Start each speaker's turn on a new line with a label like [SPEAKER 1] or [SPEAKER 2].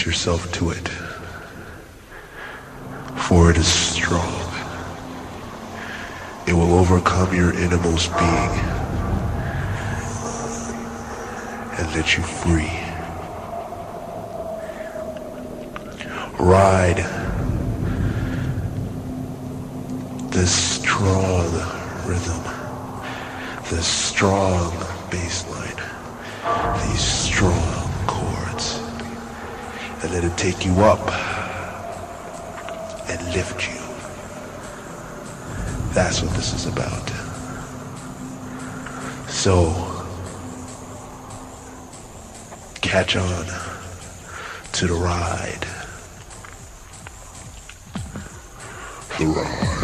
[SPEAKER 1] release yourself to it, for it is strong. It will overcome your innermost being and let you free. Take you up and lift you. That's what this is about. So, catch on to the ride. The ride.